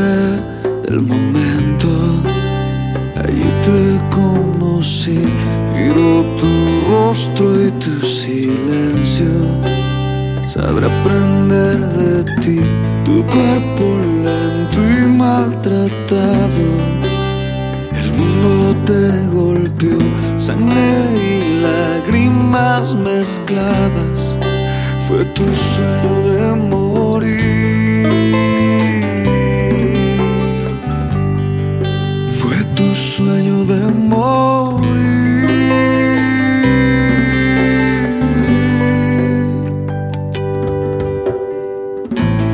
del momento. Allí te conocí, miro tu rostro y tu silencio. Sabré aprender de ti, tu cuerpo lento y maltratado. El mundo te golpeó, sangre y lágrimas mezcladas. Fue tu sueño tu sueño de morir.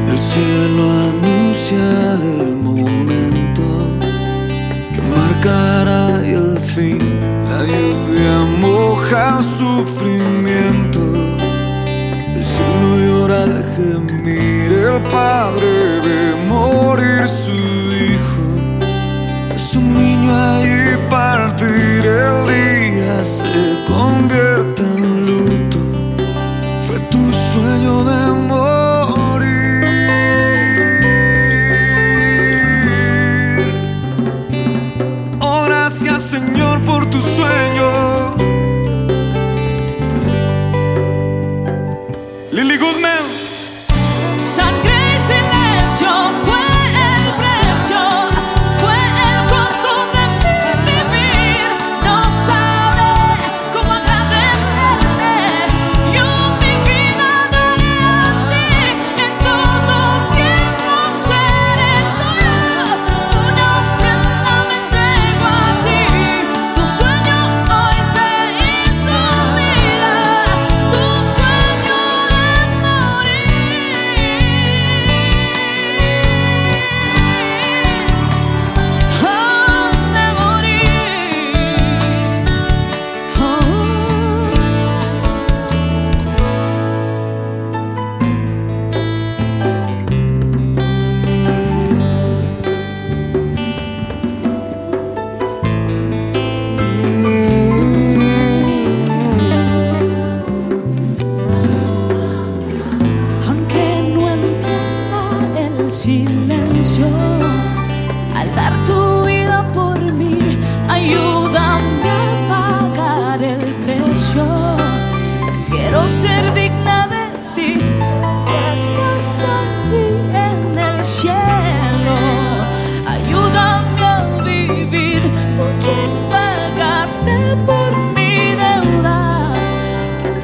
El cielo anuncia el momento que marcará el fin. La lluvia moja sufrimiento. El cielo llora al gemir, el padre de morir. sueño de morir. Oh, gracias Señor por tu sueño.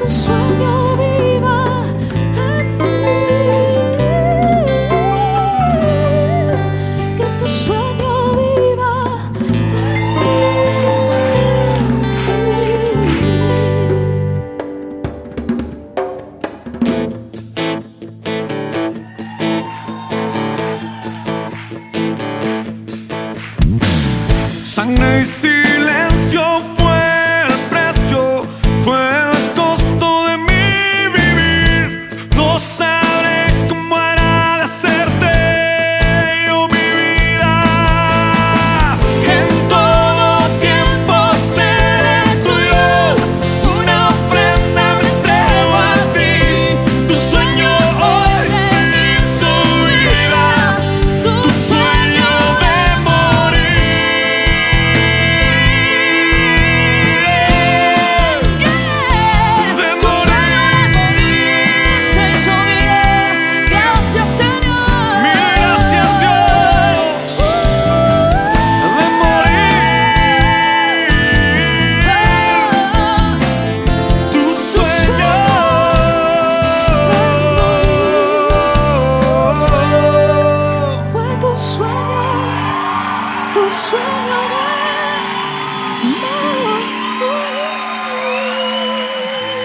so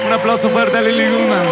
Un aplauso fuerte a Lily Goodman.